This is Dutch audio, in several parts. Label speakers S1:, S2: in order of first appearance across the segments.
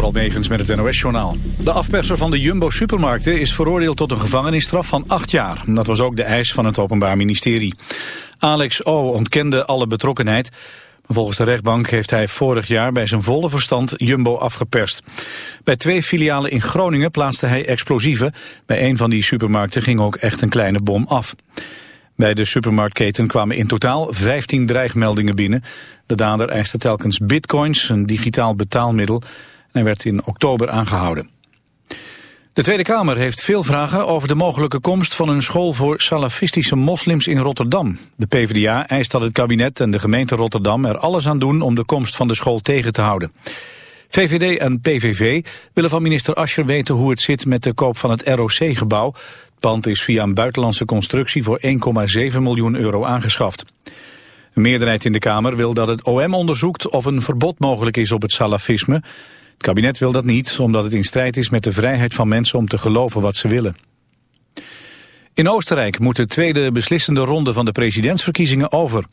S1: door met het NOS-journaal. De afperser van de Jumbo-supermarkten is veroordeeld tot een gevangenisstraf van acht jaar. Dat was ook de eis van het Openbaar Ministerie. Alex O. ontkende alle betrokkenheid. Volgens de rechtbank heeft hij vorig jaar bij zijn volle verstand Jumbo afgeperst. Bij twee filialen in Groningen plaatste hij explosieven. Bij een van die supermarkten ging ook echt een kleine bom af. Bij de supermarktketen kwamen in totaal 15 dreigmeldingen binnen. De dader eiste telkens bitcoins, een digitaal betaalmiddel. En werd in oktober aangehouden. De Tweede Kamer heeft veel vragen over de mogelijke komst van een school voor salafistische moslims in Rotterdam. De PvdA eist dat het kabinet en de gemeente Rotterdam er alles aan doen om de komst van de school tegen te houden. VVD en PVV willen van minister Ascher weten hoe het zit met de koop van het ROC-gebouw. Het pand is via een buitenlandse constructie voor 1,7 miljoen euro aangeschaft. Een meerderheid in de Kamer wil dat het OM onderzoekt of een verbod mogelijk is op het salafisme. Het kabinet wil dat niet, omdat het in strijd is met de vrijheid van mensen om te geloven wat ze willen. In Oostenrijk moet de tweede beslissende ronde van de presidentsverkiezingen over.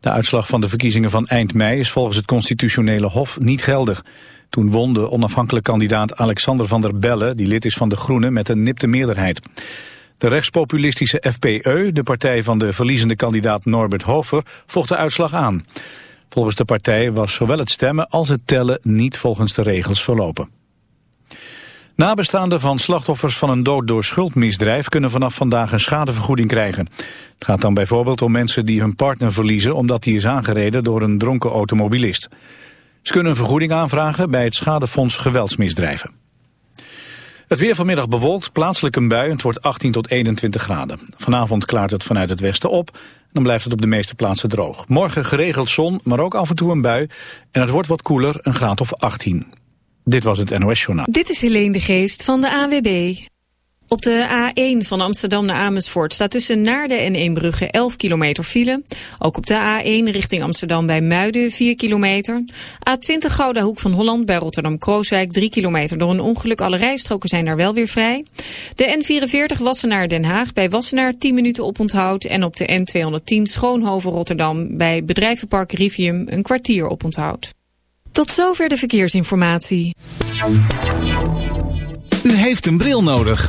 S1: De uitslag van de verkiezingen van eind mei is volgens het constitutionele hof niet geldig. Toen won de onafhankelijke kandidaat Alexander van der Bellen, die lid is van de Groenen, met een nipte meerderheid. De rechtspopulistische FPE, de partij van de verliezende kandidaat Norbert Hofer, vocht de uitslag aan. Volgens de partij was zowel het stemmen als het tellen niet volgens de regels verlopen. Nabestaanden van slachtoffers van een dood door schuldmisdrijf kunnen vanaf vandaag een schadevergoeding krijgen. Het gaat dan bijvoorbeeld om mensen die hun partner verliezen omdat die is aangereden door een dronken automobilist. Ze kunnen een vergoeding aanvragen bij het Schadefonds Geweldsmisdrijven. Het weer vanmiddag bewolkt, plaatselijk een bui. Het wordt 18 tot 21 graden. Vanavond klaart het vanuit het westen op. Dan blijft het op de meeste plaatsen droog. Morgen geregeld zon, maar ook af en toe een bui. En het wordt wat koeler, een graad of 18. Dit was het NOS Journaal.
S2: Dit is Helene de Geest van de AWB. Op de A1 van Amsterdam naar Amersfoort staat tussen Naarden en Eembrugge 11 kilometer file. Ook op de A1 richting Amsterdam bij Muiden 4 kilometer. A20 Gouda Hoek van Holland bij Rotterdam-Krooswijk 3 kilometer door een ongeluk. Alle rijstroken zijn daar wel weer vrij. De N44 Wassenaar Den Haag bij Wassenaar 10 minuten oponthoud. En op de N210 Schoonhoven Rotterdam bij Bedrijvenpark Rivium een kwartier oponthoud. Tot zover de verkeersinformatie.
S3: U heeft een bril nodig.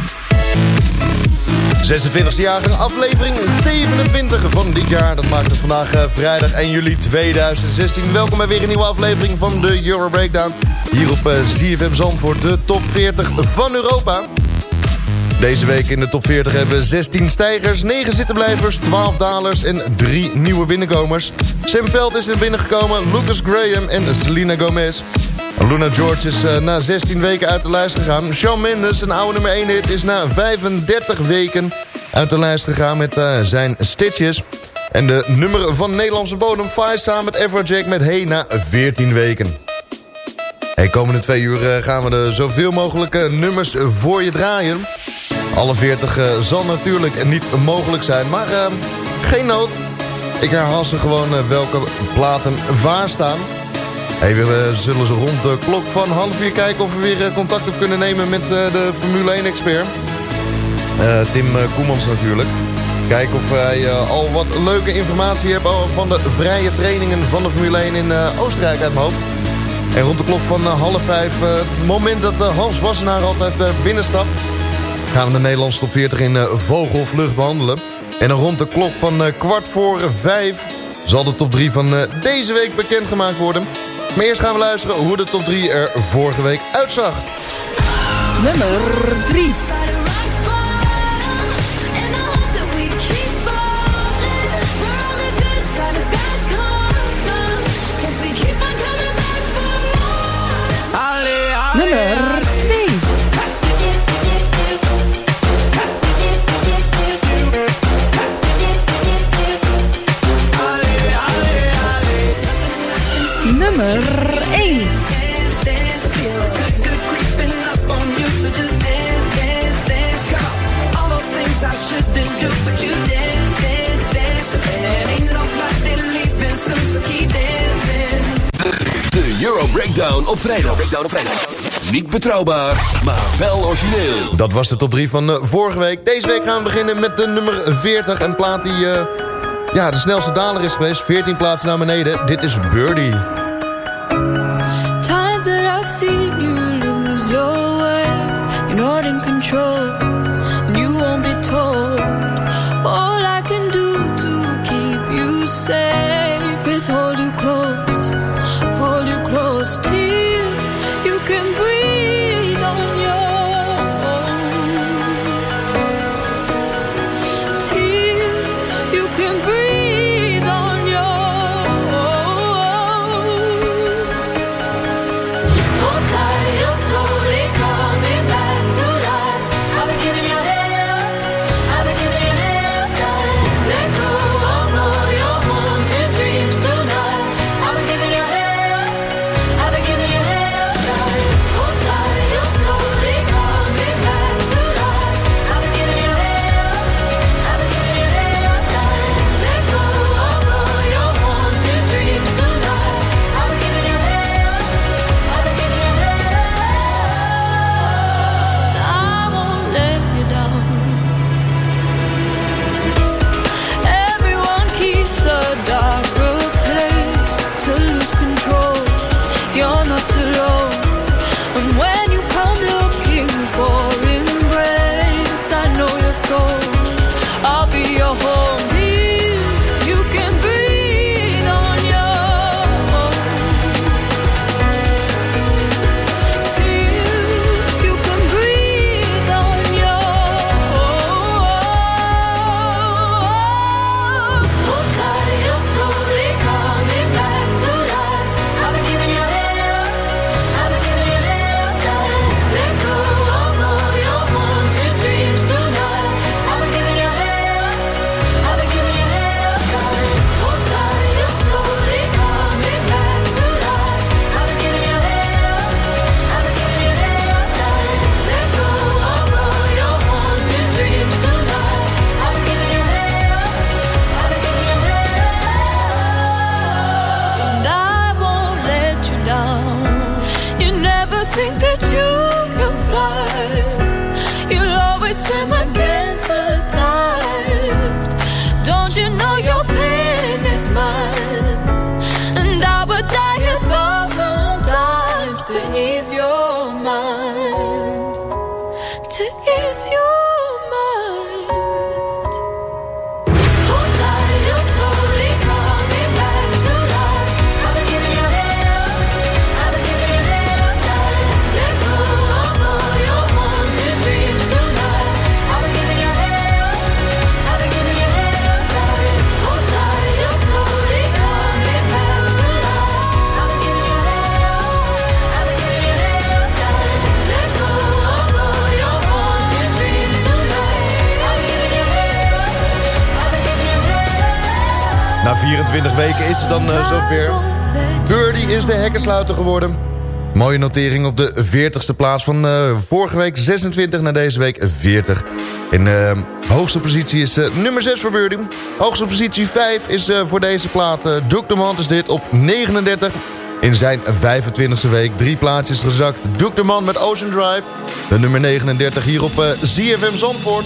S4: 26e jaargang, aflevering 27 van dit jaar. Dat maakt het vandaag uh, vrijdag 1 juli 2016. Welkom bij weer een nieuwe aflevering van de Euro Breakdown. Hier op ZFM Zandvoort, de top 40 van Europa. Deze week in de top 40 hebben we 16 stijgers, 9 zittenblijvers, 12 dalers en 3 nieuwe binnenkomers. Sam Veld is er binnengekomen, Lucas Graham en Selena Gomez. Luna George is uh, na 16 weken uit de lijst gegaan. Shawn Mendes, een oude nummer 1 hit, is na 35 weken uit de lijst gegaan met uh, zijn Stitches. En de nummer van Nederlandse bodem, Fire samen met Everjack met Hey na 14 weken. Hey, komende twee uur uh, gaan we er zoveel mogelijke nummers voor je draaien. Alle 40 zal natuurlijk niet mogelijk zijn, maar geen nood. Ik herhaal ze gewoon welke platen waar staan. Hey, we zullen zo rond de klok van half vier kijken of we weer contact op kunnen nemen met de Formule 1-expert. Uh, Tim Koemans natuurlijk. Kijken of hij al wat leuke informatie heeft van de vrije trainingen van de Formule 1 in Oostenrijk uit mijn hoofd. En rond de klok van half vijf, het moment dat Hans Wassenaar altijd binnenstapt... gaan we de Nederlandse top 40 in vogelvlucht behandelen. En rond de klok van kwart voor vijf zal de top 3 van deze week bekendgemaakt worden... Maar eerst gaan we luisteren hoe de top 3 er vorige week uitzag.
S5: Nummer 3.
S6: Op vrijdag. Op. Niet betrouwbaar, maar wel origineel.
S4: Dat was de top 3 van uh, vorige week. Deze week gaan we beginnen met de nummer 40. Een plaat die uh, ja, de snelste daler is geweest. 14 plaatsen naar beneden. Dit is Birdie.
S7: 24 weken is het dan uh, zover. Birdie is de hekkensluiter geworden. Mooie notering op de 40ste plaats van uh, vorige week 26 naar deze week 40. In de uh, hoogste positie is nummer 6 voor Birdie. Hoogste positie 5 is voor deze plaat. Duke de Man is dit op 39. In zijn 25e week drie plaatsjes gezakt. Duke de Man met Ocean Drive. De nummer 39 hier op ZFM Zandvoort.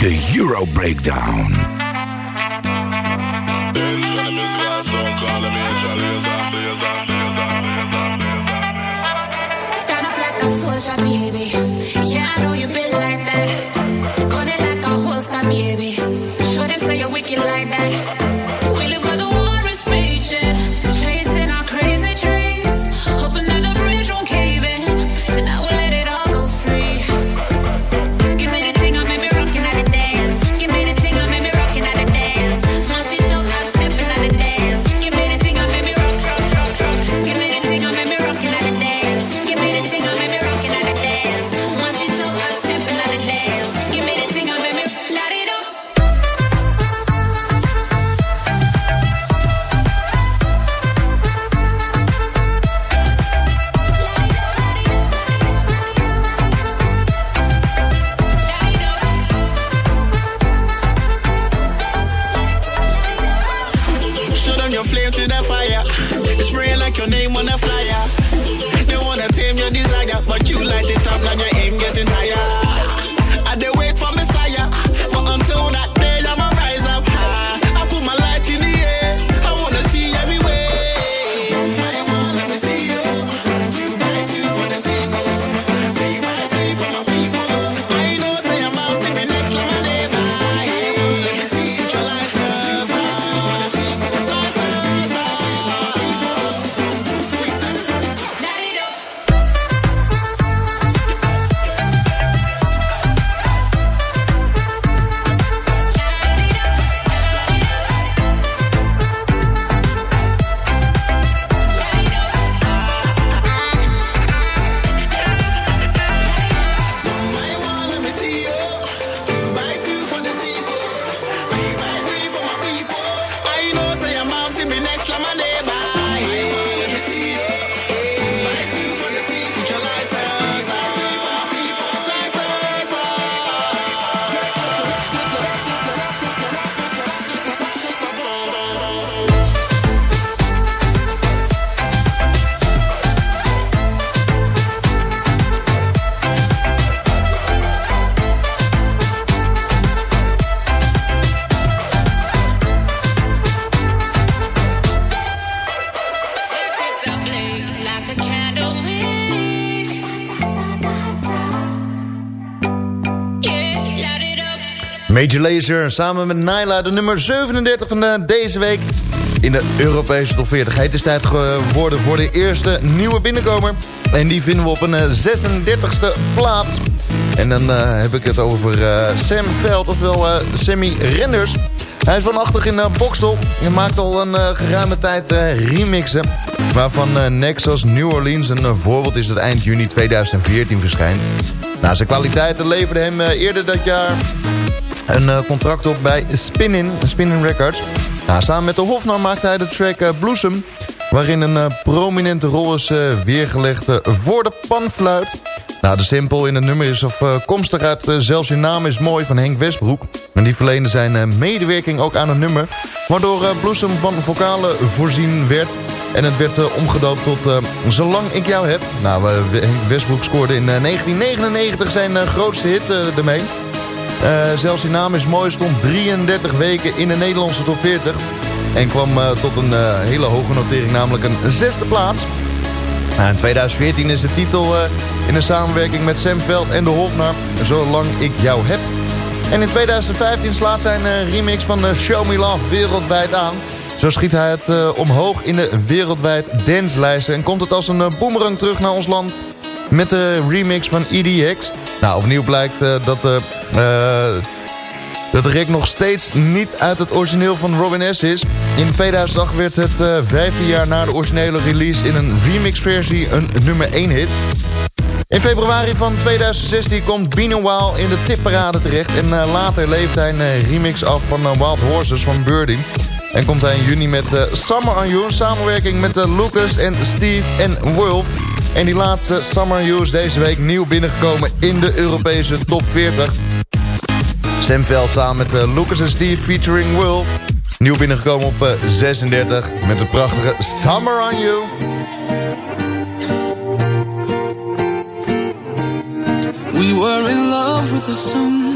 S7: The Euro Breakdown. Stand up
S8: like a soldier, baby. Yeah, I know you been like that. Gun it like a holster, baby. Show them say you're wicked like that.
S4: Major Lazer samen met Nyla, de nummer 37 van de, deze week in de Europese top 40. Het is tijd geworden voor de eerste nieuwe binnenkomer. En die vinden we op een 36e plaats. En dan uh, heb ik het over Sam Veld, ofwel Sammy Renders. Hij is vanachtig in Bokstel en maakt al een geruime tijd remixen. Waarvan Nexus New Orleans een voorbeeld is dat eind juni 2014 verschijnt. Nou, zijn kwaliteiten leverden hem eerder dat jaar een contract op bij Spinnin, Spinnin Records. Nou, samen met de Hofnar maakte hij de track Bloesem... waarin een prominente rol is weergelegd voor de panfluit... Nou, de simpel in het nummer is afkomstig uit uh, Zelfs je naam is mooi van Henk Westbroek. En die verleende zijn uh, medewerking ook aan het nummer. Waardoor uh, Bloesem van vocalen voorzien werd. En het werd omgedoopt tot Zolang ik jou heb. Nou, Henk Westbroek scoorde in 1999 zijn grootste hit ermee. Zelfs je naam is mooi stond 33 weken in de Nederlandse top 40. En kwam tot een hele hoge notering, namelijk een zesde plaats. Nou, in 2014 is de titel in een samenwerking met Sam Veld en de Hofnar, Zolang ik jou heb. En in 2015 slaat zijn remix van Show Me Love wereldwijd aan. Zo schiet hij het omhoog in de wereldwijd danslijsten... en komt het als een boomerang terug naar ons land met de remix van EDX. Nou, opnieuw blijkt dat de dat Rick nog steeds niet uit het origineel van Robin S. is. In 2008 werd het uh, eh, 15 jaar na de originele release in een remixversie een nummer 1 hit. In februari van 2016 komt Wild in de tipparade terecht... en uh, later leeft hij een uh, remix af van Wild Horses van Birdie. En komt hij in juni met Summer on You... samenwerking met Lucas en Steve en Wolf... En die laatste Summer on You is deze week nieuw binnengekomen in de Europese top 40... Sam Veld samen met uh, Lucas en Steve featuring Wolf. Nieuw binnengekomen op uh, 36 met de prachtige Summer on You.
S9: We were in love with the sun.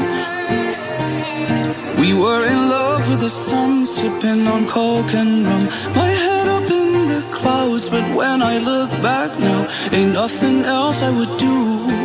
S9: We were in love with the sun, sipping on coke and rum. My head up in the clouds, but when I look back now, ain't nothing else I would do.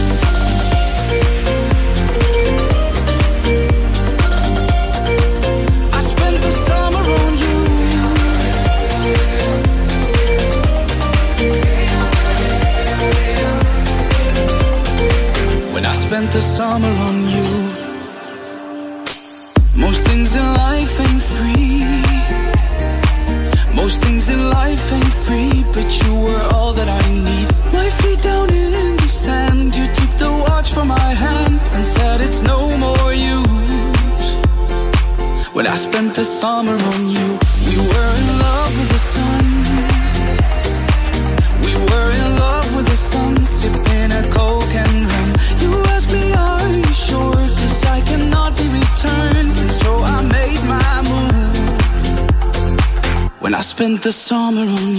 S9: The summer on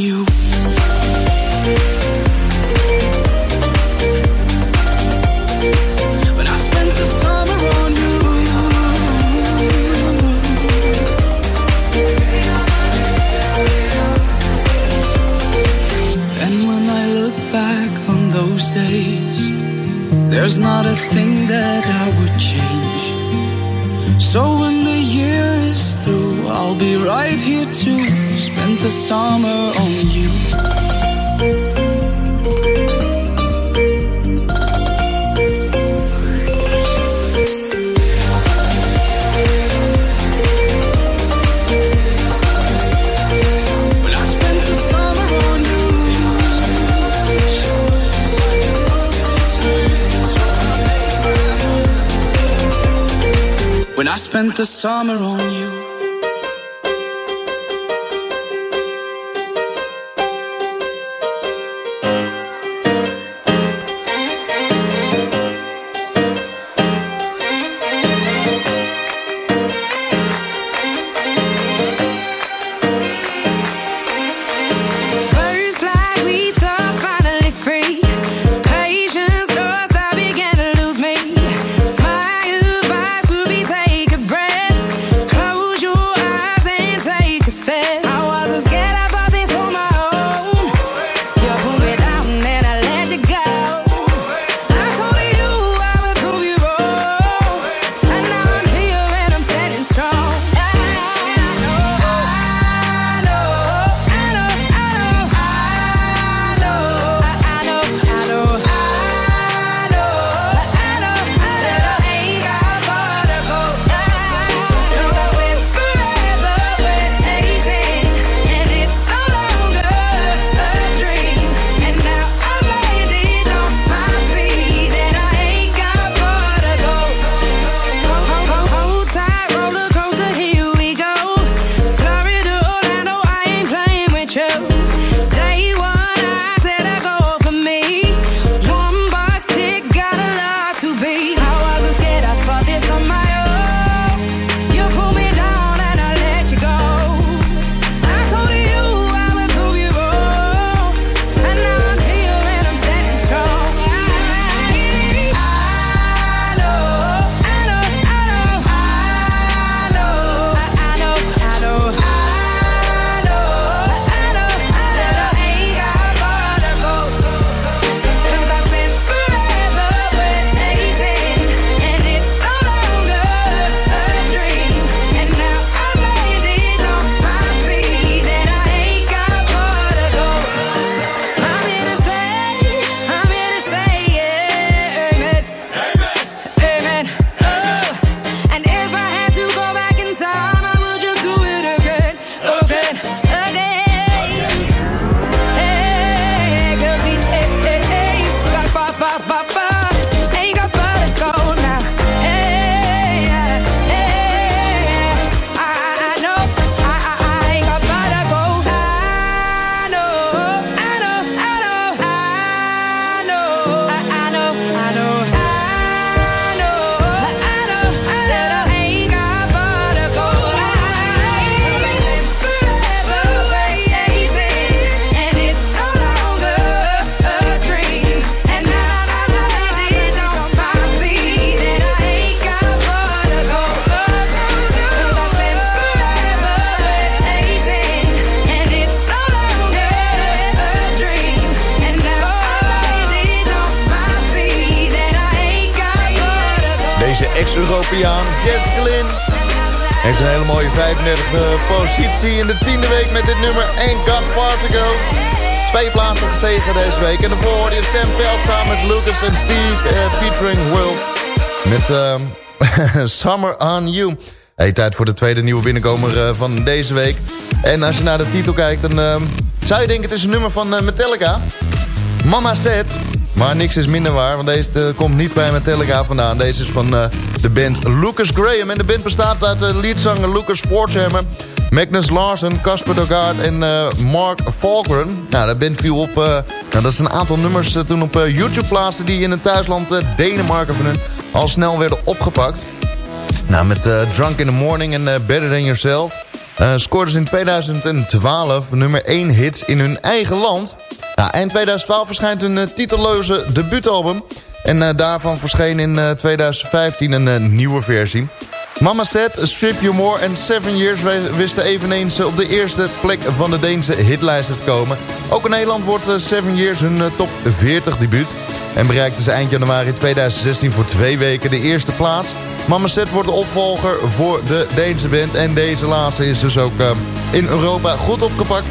S9: the summer on you. Summer On You.
S4: Hey, tijd voor de tweede nieuwe binnenkomer uh, van deze week. En als je naar de titel kijkt, dan uh, zou je denken het is een nummer van Metallica. Mama Said. Maar niks is minder waar, want deze uh, komt niet bij Metallica vandaan. Deze is van de band Lucas Graham. En de band bestaat uit de leadzanger Lucas Forthammer... Magnus Larsen, Casper Dogaard en Mark Falkren. Nou, de band viel op... nou, dat is een aantal nummers toen op YouTube plaatsen... die in het thuisland Denemarken van hun al snel werden opgepakt. Nou, met Drunk in the Morning en Better Than Yourself... scoorden ze in 2012 nummer 1 hits in hun eigen land... Nou, eind 2012 verschijnt uh, titelloze debuutalbum. En uh, daarvan verscheen in uh, 2015 een nieuwe versie. Mama Said, Strip You More en Seven Years wisten eveneens op de eerste plek van de Deense hitlijsten te komen. Ook in Nederland wordt Seven Years hun top 40 debuut. En bereikte ze eind januari 2016 voor twee weken de eerste plaats. Mama Set wordt de opvolger voor de Deense band. En deze laatste is dus ook in Europa goed opgepakt.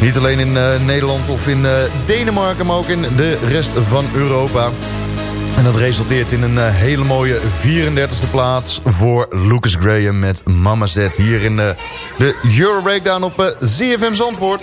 S4: Niet alleen in Nederland of in Denemarken, maar ook in de rest van Europa. En dat resulteert in een uh, hele mooie 34e plaats voor Lucas Graham met Mama Z. Hier in de Euro Breakdown op ZFM Zandvoort.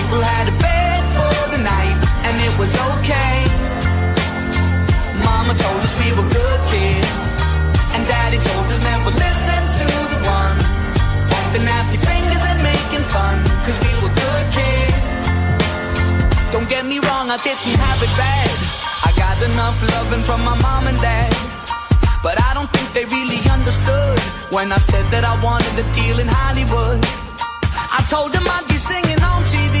S10: people had a bed for the night, and it was okay. Mama told us we were good kids. And daddy told us never listen to the ones. with The nasty fingers and making fun. Cause we were good kids. Don't get me wrong, I didn't have it bad. I got enough loving from my mom and dad. But I don't think they really understood when I said that I wanted a deal in Hollywood. I told them I'd be singing on TV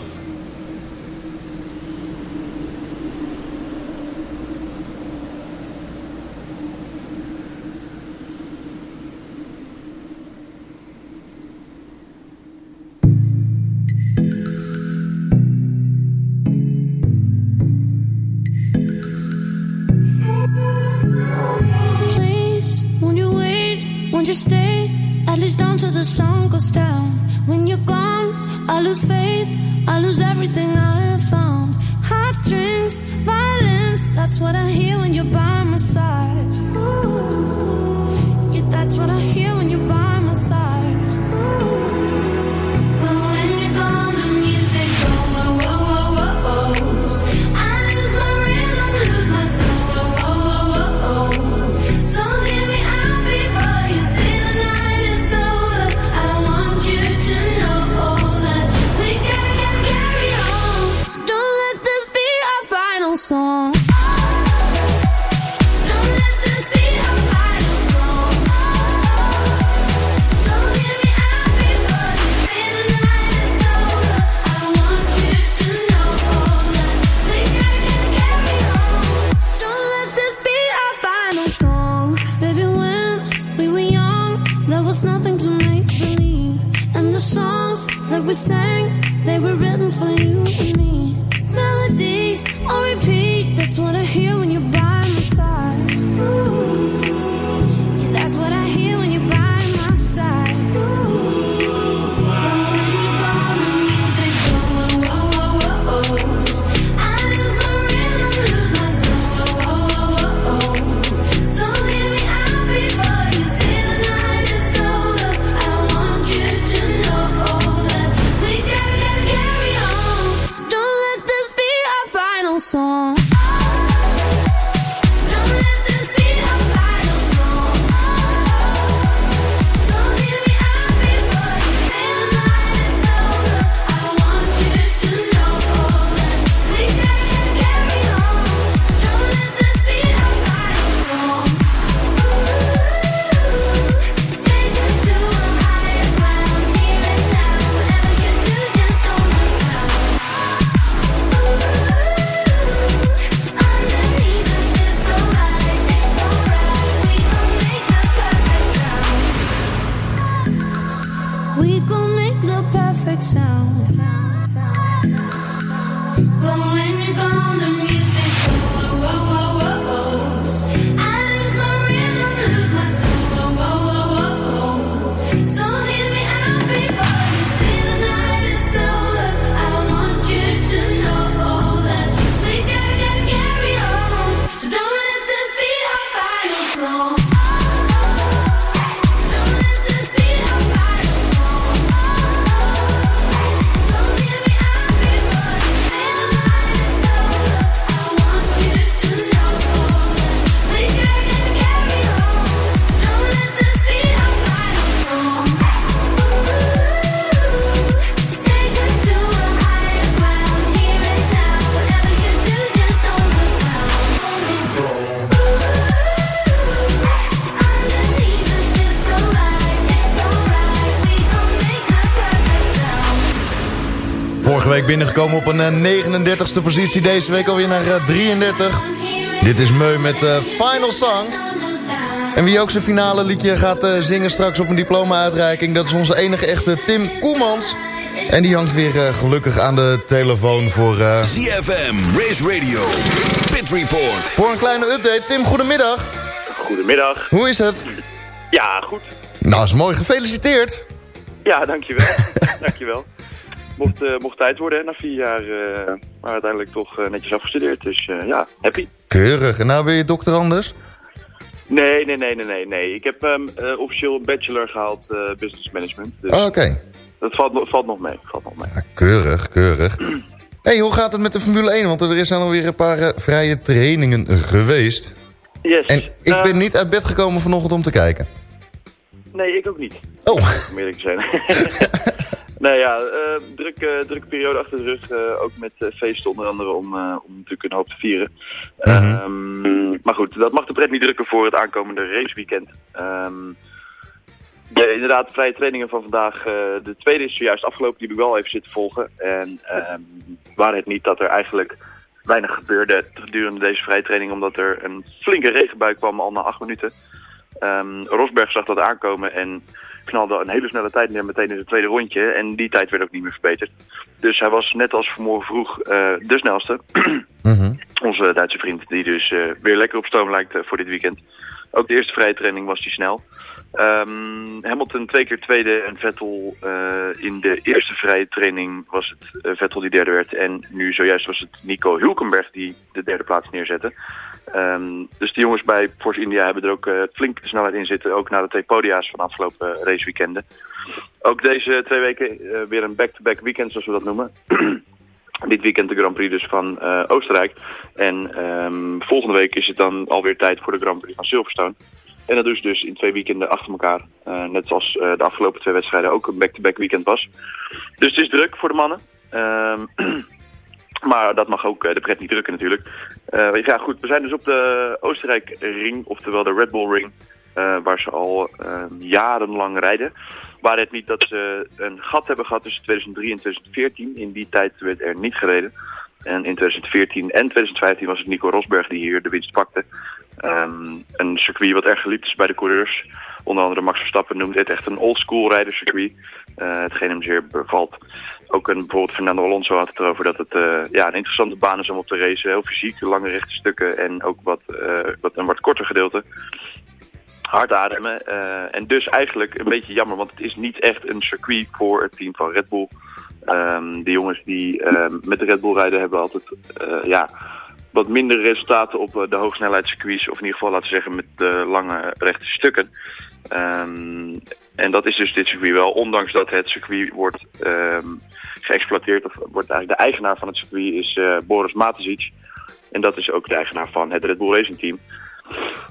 S4: Week binnengekomen op een eh, 39ste positie. Deze week alweer naar eh, 33. Dit is Meu met eh, Final Song. En wie ook zijn finale liedje gaat eh, zingen straks op een diploma-uitreiking... dat is onze enige echte Tim Koemans. En die hangt weer eh, gelukkig aan de telefoon voor... eh,
S6: ZFM, Race Radio, Pit Report.
S4: voor een kleine update. Tim, goedemiddag.
S11: Goedemiddag.
S4: Hoe is het?
S11: Ja, goed.
S4: Nou, is mooi. Gefeliciteerd.
S11: Ja, dankjewel. dankjewel. Mocht, eh, mocht tijd worden hè, na vier jaar, eh, maar uiteindelijk toch eh, netjes afgestudeerd. Dus ja, happy.
S4: Keurig. En nou ben je dokter anders?
S11: Nee, nee, nee, nee, nee. nee. Ik heb ehm, eh, officieel een bachelor gehaald eh, business management. Dus
S4: Oh, Oké.
S11: dat valt, nog- valt nog mee. Valt nog mee.
S4: Keurig, keurig. hey, hoe gaat het met de Formule 1? Want er is alweer een paar vrije trainingen geweest.
S11: Yes.
S4: En ik ben niet uit bed gekomen vanochtend om te kijken.
S11: Nee, ik ook niet.
S4: Oh.
S11: Om eerlijk te zijn. nou ja, eh drukke, drukke periode achter de rug. eh, ook met feesten onder andere om, om natuurlijk een hoop te vieren. Ehm, maar goed, dat mag de pret niet drukken voor het aankomende raceweekend. Ehm de, inderdaad, de vrije trainingen van vandaag. de tweede is zojuist afgelopen, die heb ik wel even zitten volgen. En ehm waar het niet dat er eigenlijk weinig gebeurde gedurende deze vrije training, omdat er een flinke regenbui kwam al na acht minuten. Rosberg zag dat aankomen en knalde een hele snelle tijd neer meteen in zijn tweede rondje. En die tijd werd ook niet meer verbeterd. Dus hij was net als vanmorgen vroeg eh, de snelste. Onze Duitse vriend, die dus eh, weer lekker op stoom lijkt eh, voor dit weekend. Ook de eerste vrije training was hij snel. Ehm, Hamilton twee keer tweede en Vettel eh, in de eerste vrije training was het eh, Vettel die derde werd. En nu zojuist was het Nico Hulkenberg die de derde plaats neerzette. Ehm, dus de jongens bij Force India hebben er ook uh, flink snelheid in zitten. Ook na de twee podia's van afgelopen raceweekenden. Ook deze twee weken weer een back-to-back weekend zoals we dat noemen. Dit weekend de Grand Prix dus van Oostenrijk. En ehm, volgende week is het dan alweer tijd voor de Grand Prix van Silverstone. En dat dus dus in twee weekenden achter elkaar. Uh, net zoals uh, de afgelopen twee wedstrijden ook een back-to-back weekend was. Dus het is druk voor de mannen. Uh, maar dat mag ook de pret niet drukken natuurlijk. ja goed, we zijn dus op de Oostenrijk ring, oftewel de Red Bull ring. waar ze al ehm, jarenlang rijden. Waar het niet dat ze een gat hebben gehad tussen 2003 en 2014. In die tijd werd er niet gereden. En in 2014 en 2015 was het Nico Rosberg die hier de winst pakte. Um, een circuit wat erg geliefd is bij de coureurs. Onder andere Max Verstappen noemt dit echt een oldschool rijderscircuit. Uh, hetgeen hem zeer bevalt. Ook een, bijvoorbeeld Fernando Alonso had het erover dat het uh, ja, een interessante baan is om op te racen. Heel fysiek, lange rechte stukken en ook wat, uh, wat een wat korter gedeelte. Hard ademen. en dus eigenlijk een beetje jammer, want het is niet echt een circuit voor het team van Red Bull. Um, de jongens die um, met de Red Bull rijden hebben altijd ja, wat minder resultaten op uh, de hoogsnelheidscircuits. Of in ieder geval laten we zeggen met de lange rechte stukken. Um, en dat is dus dit circuit wel. Ondanks dat het circuit wordt um, geëxploiteerd. Of wordt eigenlijk de eigenaar van het circuit is uh, Boris Matesic. En dat is ook de eigenaar van het Red Bull Racing Team.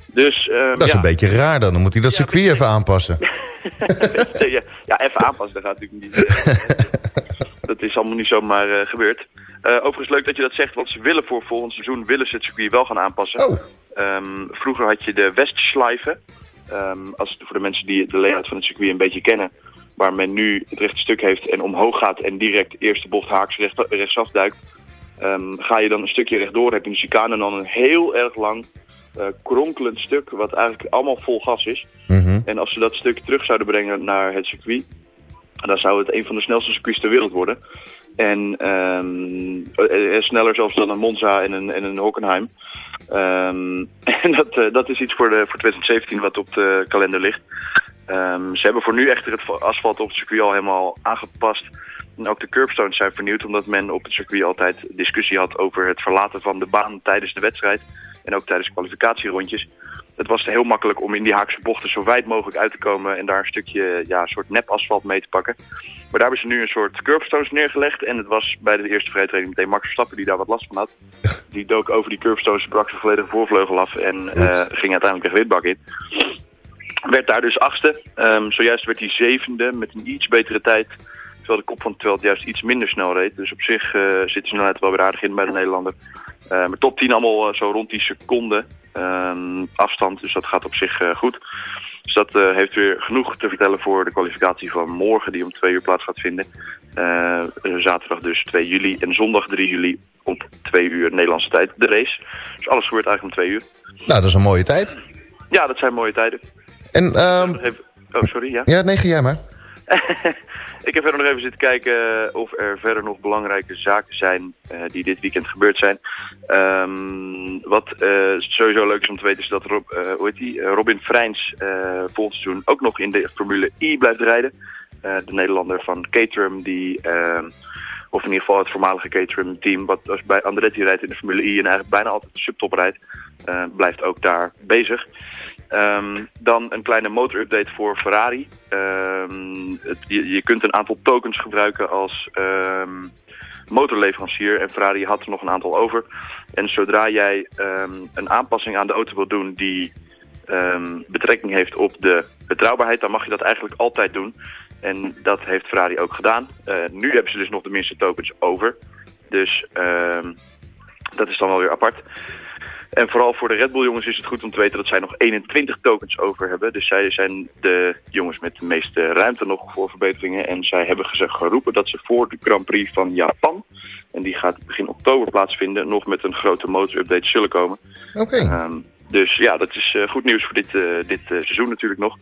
S11: Dus, um,
S4: dat is
S11: ja.
S4: een beetje raar dan. Dan moet hij dat
S11: Ja,
S4: circuit even aanpassen.
S11: ja, ja, even aanpassen. Dat gaat natuurlijk niet. dat is allemaal niet zomaar uh, gebeurd. Uh, overigens leuk dat je dat zegt, want ze willen voor volgend seizoen willen ze het circuit wel gaan aanpassen.
S4: Oh.
S11: Um, vroeger had je de Westschleife. Um, als voor de mensen die de layout van het circuit een beetje kennen. Waar men nu het rechte stuk heeft en omhoog gaat en direct de eerste bocht haaks recht, rechtsaf duikt. Um, ga je dan een stukje rechtdoor, heb je een chicane en dan een heel erg lang uh, kronkelend stuk. Wat eigenlijk allemaal vol gas is.
S4: Mm -hmm.
S11: En als ze dat stuk terug zouden brengen naar het circuit. Dan zou het een van de snelste circuits ter wereld worden. En um, sneller zelfs dan een Monza en een, en een Hockenheim. Um, en dat, uh, dat is iets voor, de, voor 2017 wat op de kalender ligt. Um, ze hebben voor nu echter het asfalt op het circuit al helemaal aangepast. En ook de curbstones zijn vernieuwd omdat men op het circuit altijd discussie had over het verlaten van de baan tijdens de wedstrijd. En ook tijdens kwalificatierondjes. Het was heel makkelijk om in die haakse bochten zo wijd mogelijk uit te komen en daar een stukje ja, soort nep asfalt mee te pakken. Maar daar hebben ze nu een soort curbstones neergelegd. En het was bij de eerste vrijtraining meteen Max Verstappen die daar wat last van had. Die dook over die curbstones, brak zijn volledige voorvleugel af en uh, ging uiteindelijk de witbak in. Werd daar dus achtste. Um, zojuist werd hij zevende met een iets betere tijd. Terwijl de kop van het juist iets minder snel reed. Dus op zich uh, zit de snelheid wel weer aardig in bij de Nederlander. Uh, maar top 10 allemaal uh, zo rond die seconde afstand. Dus dat gaat op zich uh, goed. Dus dat uh, heeft weer genoeg te vertellen voor de kwalificatie van morgen die om twee uur plaats gaat vinden. Uh, zaterdag dus 2 juli en zondag 3 juli om twee uur Nederlandse tijd de race. Dus alles gebeurt eigenlijk om twee uur.
S4: Nou, dat is een mooie tijd.
S11: Ja, dat zijn mooie tijden.
S4: En, um...
S11: even... Oh, sorry, ja?
S4: Ja, nee, ga jij maar.
S11: Ik heb verder nog even zitten kijken of er verder nog belangrijke zaken zijn uh, die dit weekend gebeurd zijn. Um, wat uh, sowieso leuk is om te weten is dat Rob, hoe heet? Robin Freins volgend seizoen ook nog in de Formule E blijft rijden. de Nederlander van Caterham die... of in ieder geval het voormalige Caterham team wat als bij Andretti rijdt in de Formule E en eigenlijk bijna altijd de subtop rijdt. blijft ook daar bezig. Um, dan een kleine motorupdate voor Ferrari. Het, je, kunt een aantal tokens gebruiken als um, motorleverancier. En Ferrari had er nog een aantal over. En zodra jij een aanpassing aan de auto wil doen die betrekking heeft op de betrouwbaarheid, dan mag je dat eigenlijk altijd doen. En dat heeft Ferrari ook gedaan. Uh, nu hebben ze dus nog de minste tokens over. Dus dat is dan wel weer apart. En vooral voor de Red Bull jongens is het goed om te weten dat zij nog 21 tokens over hebben. Dus zij zijn de jongens met de meeste ruimte nog voor verbeteringen. En zij hebben gezegd geroepen dat ze voor de Grand Prix van Japan, en die gaat begin oktober plaatsvinden, nog met een grote motorupdate zullen komen.
S4: Oké. Okay.
S11: Um, dus ja, dat is uh, goed nieuws voor dit, uh, dit uh, seizoen natuurlijk nog.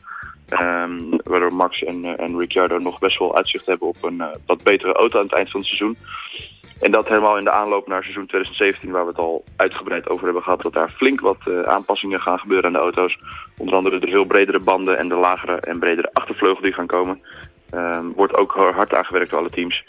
S11: Um, waardoor Max en, en Ricciardo nog best wel uitzicht hebben op een wat betere auto aan het eind van het seizoen. En dat helemaal in de aanloop naar seizoen 2017, waar we het al uitgebreid over hebben gehad, dat daar flink wat eh, aanpassingen gaan gebeuren aan de auto's. Onder andere de veel bredere banden en de lagere en bredere achtervleugel die gaan komen. Ehm, wordt ook hard aangewerkt door alle teams.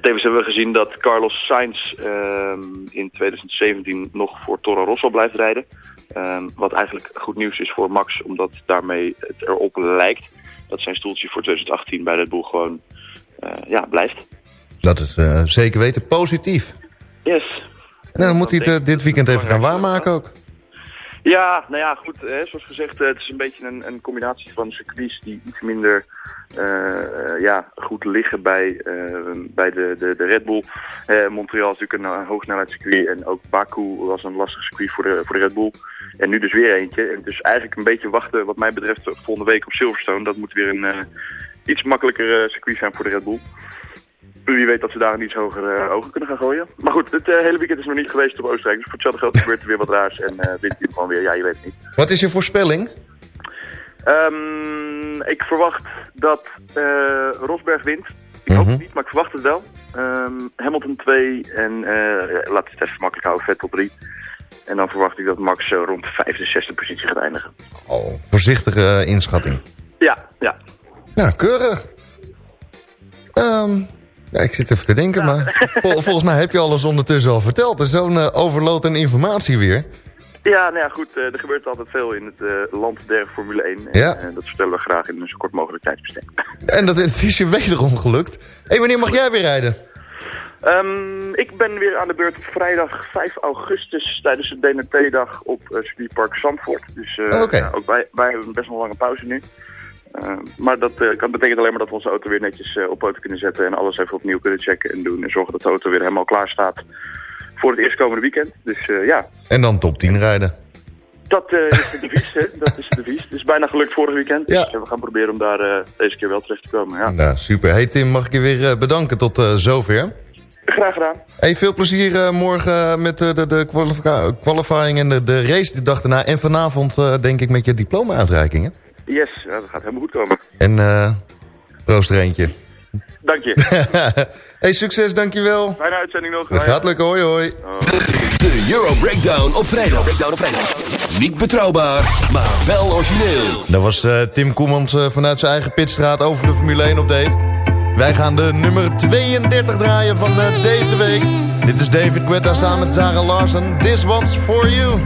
S11: Tevens hebben we gezien dat Carlos Sainz ehm, in 2017 nog voor Toro Rosso blijft rijden. Ehm, wat eigenlijk goed nieuws is voor Max, omdat daarmee het erop lijkt dat zijn stoeltje voor 2018 bij Red Bull gewoon eh, ja, blijft.
S4: Dat is eh, zeker weten positief.
S11: Yes.
S4: En dan moet hij het eh, dit weekend even gaan waarmaken ook.
S11: Ja, nou ja, goed. Hè, zoals gezegd, het is een beetje een, een combinatie van circuits die iets minder uh, ja, goed liggen bij, uh, bij de, de, de Red Bull. Montreal is natuurlijk een hoogsnelheidscircuit en ook Baku was een lastig circuit voor de, voor de Red Bull. En nu dus weer eentje. En dus eigenlijk een beetje wachten wat mij betreft volgende week op Silverstone. Dat moet weer een iets makkelijker circuit zijn voor de Red Bull. Wie weet dat ze daar een iets hoger ogen kunnen gaan gooien. Maar goed, het hele weekend is nog niet geweest op Oostenrijk. Dus voor hetzelfde geld gebeurt er weer wat raars en wint hij gewoon weer. Ja, je weet het niet.
S4: Wat is je voorspelling?
S11: Um, ik verwacht dat uh, Rosberg wint. Ik hoop het niet, maar ik verwacht het wel. Um, Hamilton 2 en uh, laat het even makkelijk houden, Vettel 3. En dan verwacht ik dat Max uh, rond de vijfde, zesde positie gaat eindigen.
S4: Oh, voorzichtige inschatting.
S11: Ja, ja.
S4: Ja, keurig. Um, ja, ik zit even te denken, ja. maar vol, volgens mij heb je alles ondertussen al verteld. Er is zo'n overload aan informatie weer.
S11: Ja, nou ja, goed. Uh, er gebeurt altijd veel in het uh, land der Formule 1.
S4: Ja.
S11: En uh, dat vertellen we graag in een zo kort mogelijk tijdsbestek.
S4: En dat is je wederom gelukt. Hey, wanneer mag jij weer rijden?
S11: Um, ik ben weer aan de beurt vrijdag 5 augustus tijdens de DNT-dag op uh, circuitpark Zandvoort. Dus
S4: oh, okay.
S11: ja, ook wij, wij hebben best wel een lange pauze nu. Uh, maar dat kan, betekent alleen maar dat we onze auto weer netjes uh, op auto kunnen zetten en alles even opnieuw kunnen checken en doen. En zorgen dat de auto weer helemaal klaar staat voor het eerstkomende weekend. Dus ja.
S4: En dan top 10 rijden.
S11: Dat uh, is de devies, hè. Dat is de devies. Het is bijna gelukt vorig weekend.
S4: Ja.
S11: Dus we gaan proberen om daar uh, deze keer wel terecht te komen. Ja.
S4: Nou, super. Hey Tim, mag ik je weer bedanken tot zover.
S11: Graag gedaan.
S4: Hey, veel plezier morgen met de, de, de qualifying en de, de race de dag daarna. En vanavond denk ik met je diploma-uitreikingen.
S11: Yes, ja, dat gaat helemaal goed komen.
S4: En proost er eentje.
S11: Dank je.
S4: hey, succes, dankjewel.
S11: Fijne uitzending nog.
S4: Het gaat lukken, hoi hoi.
S6: Oh. De Euro Breakdown op vrijdag. Breakdown op vrijdag. Niet betrouwbaar, maar wel origineel.
S4: Dat was uh, Tim Koemans uh, vanuit zijn eigen pitstraat over de Formule 1 update. Wij gaan de nummer 32 draaien van uh, deze week. Dit is David Guetta samen met Zara Larsen. This one's for you.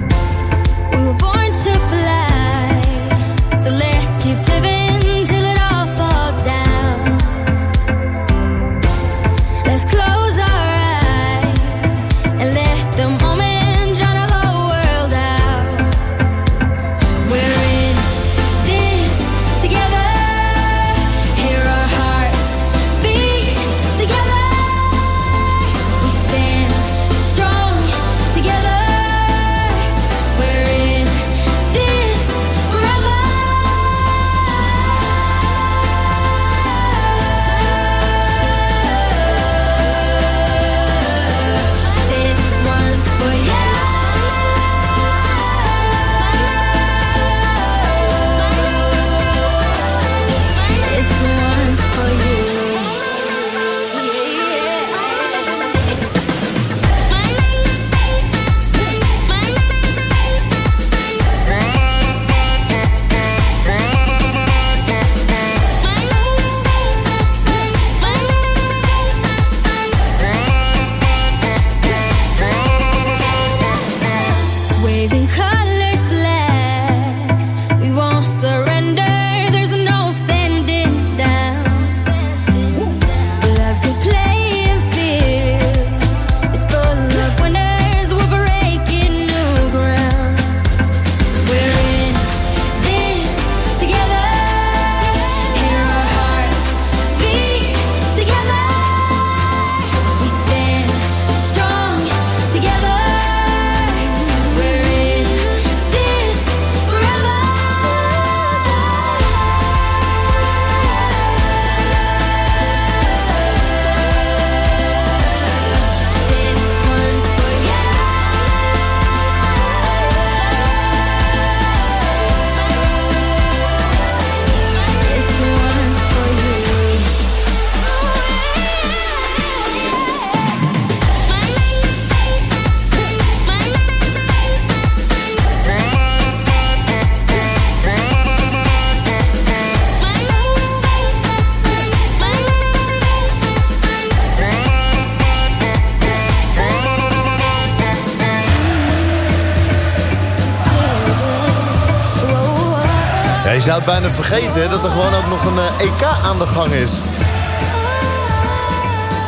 S4: Vergeten dat er gewoon ook nog een eh, EK aan de gang is.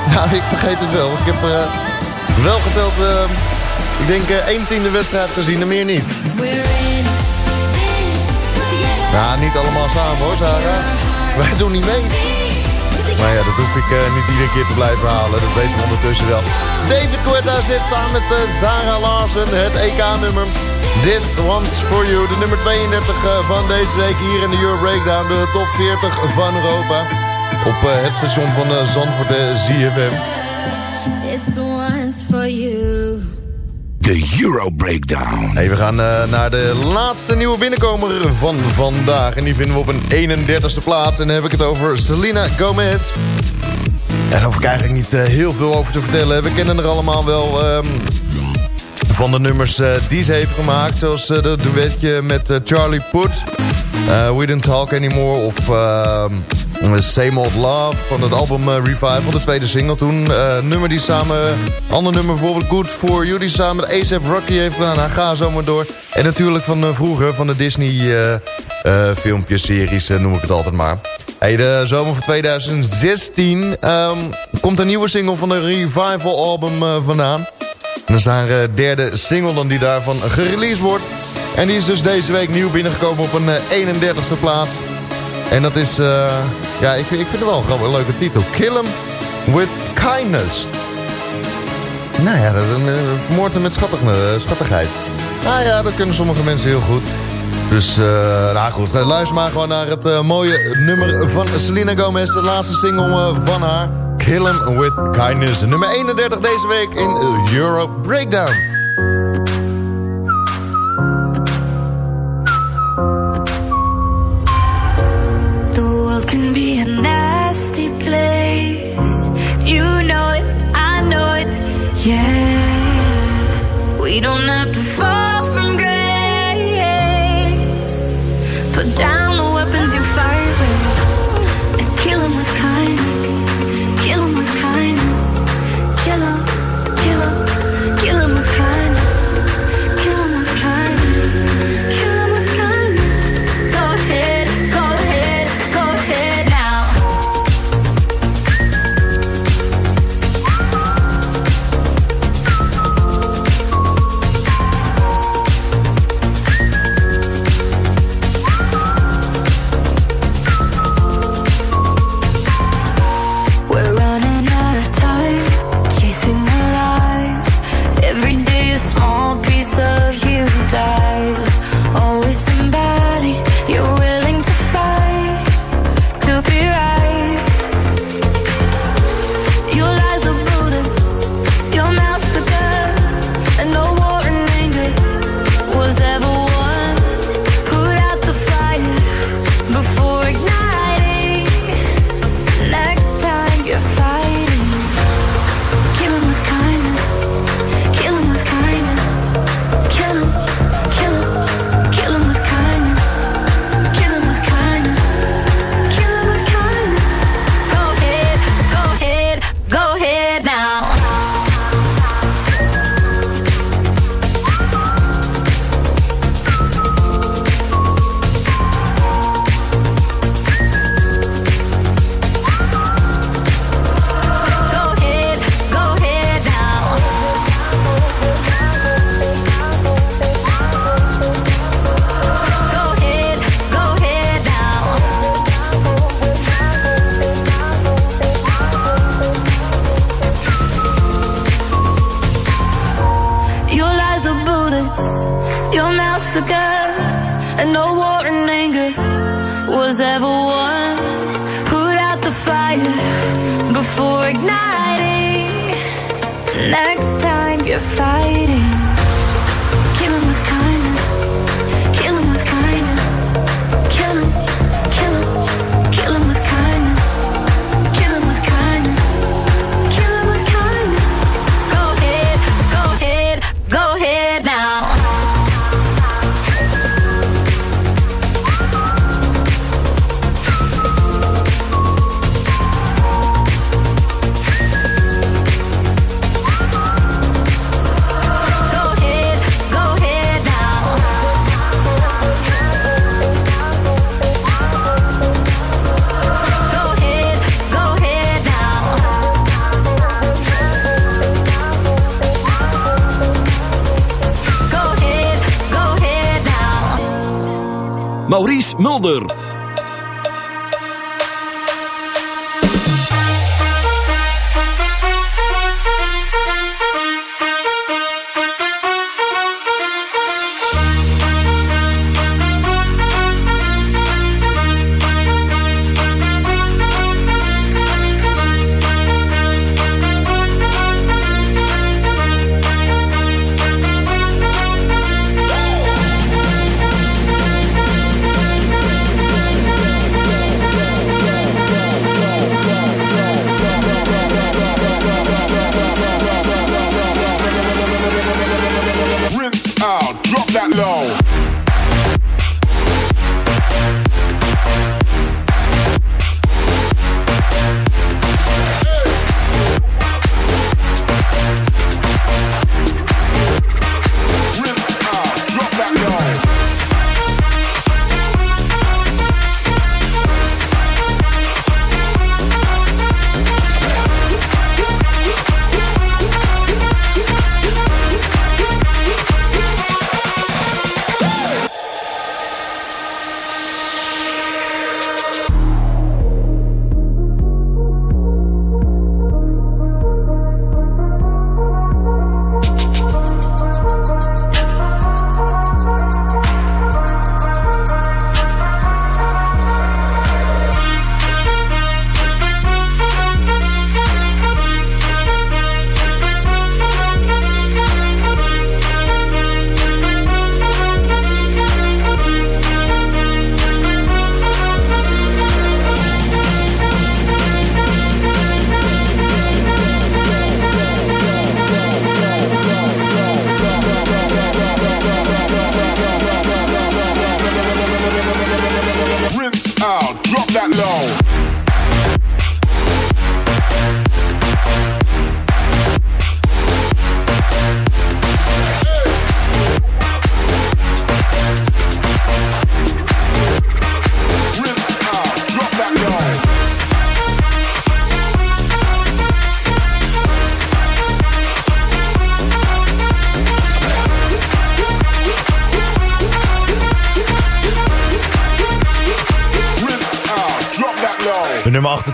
S4: Nou, ik vergeet het wel. Ik heb eh, wel geteld, eh, ik denk eh, één tiende wedstrijd gezien en meer niet. Nou, niet allemaal samen hoor, Sarah. Wij doen niet mee. Maar ja, dat hoef ik niet iedere keer te blijven halen. Dat weten we ondertussen wel. David Guetta zit samen met uh, Sarah Larsen, het EK-nummer. This One's For You, de nummer 32 uh, van deze week hier in de Euro Breakdown. De top 40 van Europa. Op uh, het station van uh, Zandvoort, de ZFM.
S12: This one's for you.
S13: De Euro Breakdown.
S4: Hey, we gaan uh, naar de laatste nieuwe binnenkomer van vandaag. En die vinden we op een 31ste plaats. En dan heb ik het over Selena Gomez. En daar hoef ik eigenlijk niet uh, heel veel over te vertellen. We kennen er allemaal wel um, van de nummers uh, die ze heeft gemaakt. Zoals dat duetje met Charlie Puth. We Don't Talk Anymore. Of ehm, Same Old Love van het album uh, Revival, de tweede single toen. Uh, nummer die samen, ander nummer bijvoorbeeld Good For You, die samen met A$AP Rocky heeft gedaan. Nou, ga zo maar door. En natuurlijk van uh, vroeger, van de Disney filmpjes, series, noem ik het altijd maar. De zomer van 2016 um, komt een nieuwe single van de Revival album vandaan. Dat is haar derde single dan die daarvan gereleased wordt. En die is dus deze week nieuw binnengekomen op een 31ste plaats. En dat is, uh, ja, ik, ik vind het wel een, een leuke titel. Kill 'em with kindness. Nou ja, dat uh, vermoord hem met schattig, schattigheid. Nou ja, dat kunnen sommige mensen heel goed. Dus, nou goed, luister maar gewoon naar het mooie nummer van Selena Gomez. De laatste single van haar. Kill 'em with kindness. Nummer 31 deze week in Europe Breakdown.
S12: We don't have to fall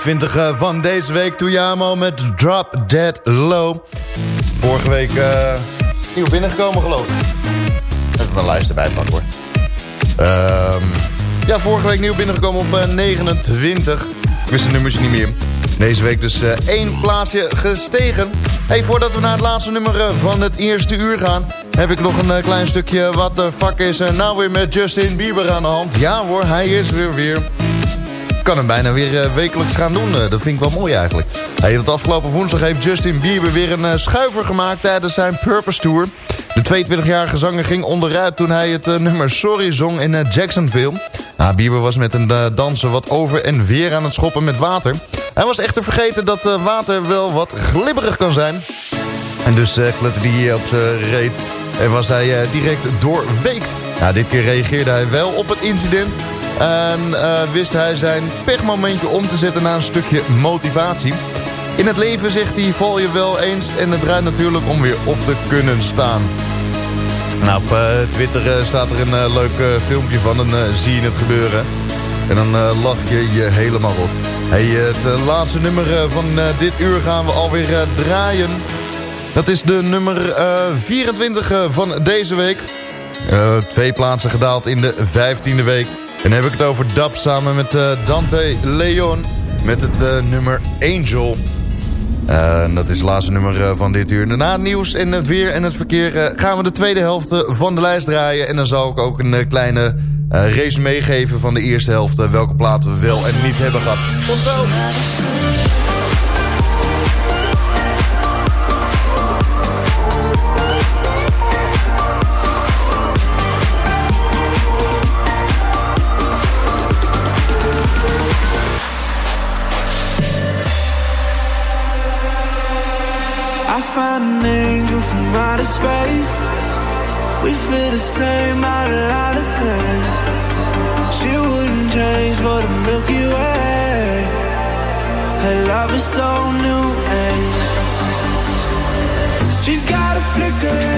S4: 20 eh, van deze week. Toyamo met Drop Dead Low. Vorige week eh, nieuw binnengekomen geloof ik. Even een lijst erbij pakken hoor. Ehm, ja, vorige week nieuw binnengekomen op eh, 29. Ik wist de nummers niet meer. Deze week dus uh, één plaatsje gestegen. Hey, voordat we naar het laatste nummer van het eerste uur gaan... heb ik nog een klein stukje wat de fuck is er nou weer met Justin Bieber aan de hand. Ja hoor, hij is weer weer kan hem bijna weer eh, wekelijks gaan doen. Eh, dat vind ik wel mooi eigenlijk. Hey, het afgelopen woensdag heeft Justin Bieber weer een eh, schuiver gemaakt tijdens zijn Purpose Tour. De 22-jarige zanger ging onderuit toen hij het nummer Sorry zong in Jacksonville. Nou, Bieber was met een danser wat over en weer aan het schoppen met water. Hij was echter vergeten dat water wel wat glibberig kan zijn. En dus uh, kletterde hij op zijn reet en was hij direct doorweekt. Nou, dit keer reageerde hij wel op het incident... En eh, wist hij zijn pechmomentje om te zetten naar een stukje motivatie. In het leven, zegt hij, val je wel eens en het draait natuurlijk om weer op te kunnen staan. Nou, op eh, Twitter eh, staat er een leuk filmpje van en zie je het gebeuren. En dan lach je je helemaal rot. Hey, het laatste nummer van dit uur gaan we alweer draaien. Dat is de nummer eh, 24 eh, van deze week. Twee plaatsen gedaald in de 15e week. En dan heb ik het over Dab samen met eh, Dante Leon. Met het eh, nummer Angel. Eh, en dat is het laatste nummer van dit uur. Na het nieuws en het weer en het verkeer gaan we de tweede helft van de lijst draaien. En dan zal ik ook een kleine race meegeven van de eerste helft. welke platen we wel en niet hebben gehad. Tot zo!
S14: I found an angel from outer space. We feel the same about a lot of things. She wouldn't change for the Milky Way. Her love is so new age. She's got a flicker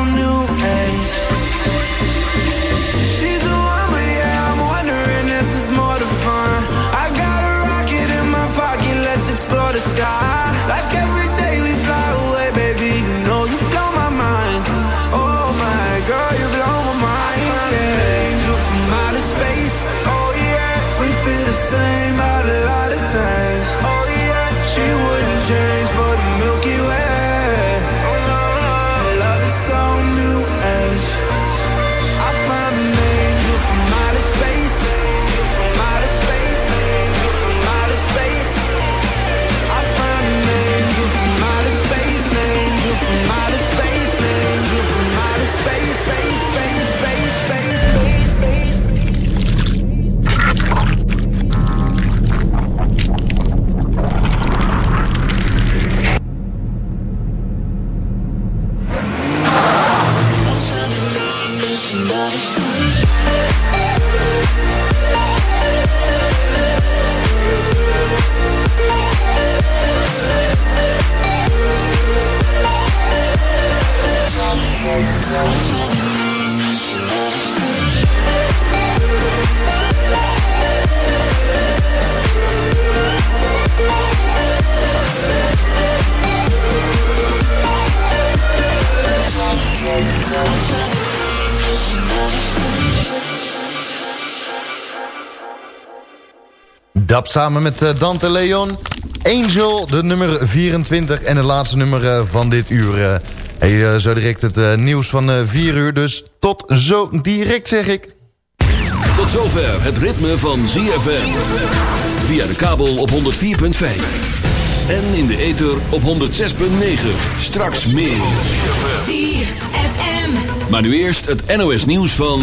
S4: Jap, samen met eh, Dante Leon. Angel, de nummer 24 en het laatste nummer eh, van dit uur. Eh. Hey, zo direct het nieuws van 4 uur, dus tot zo direct zeg ik.
S6: Tot zover het ritme van ZFM. Via de kabel op 104.5. En in de ether op 106.9. Straks meer. Maar nu eerst het NOS nieuws van...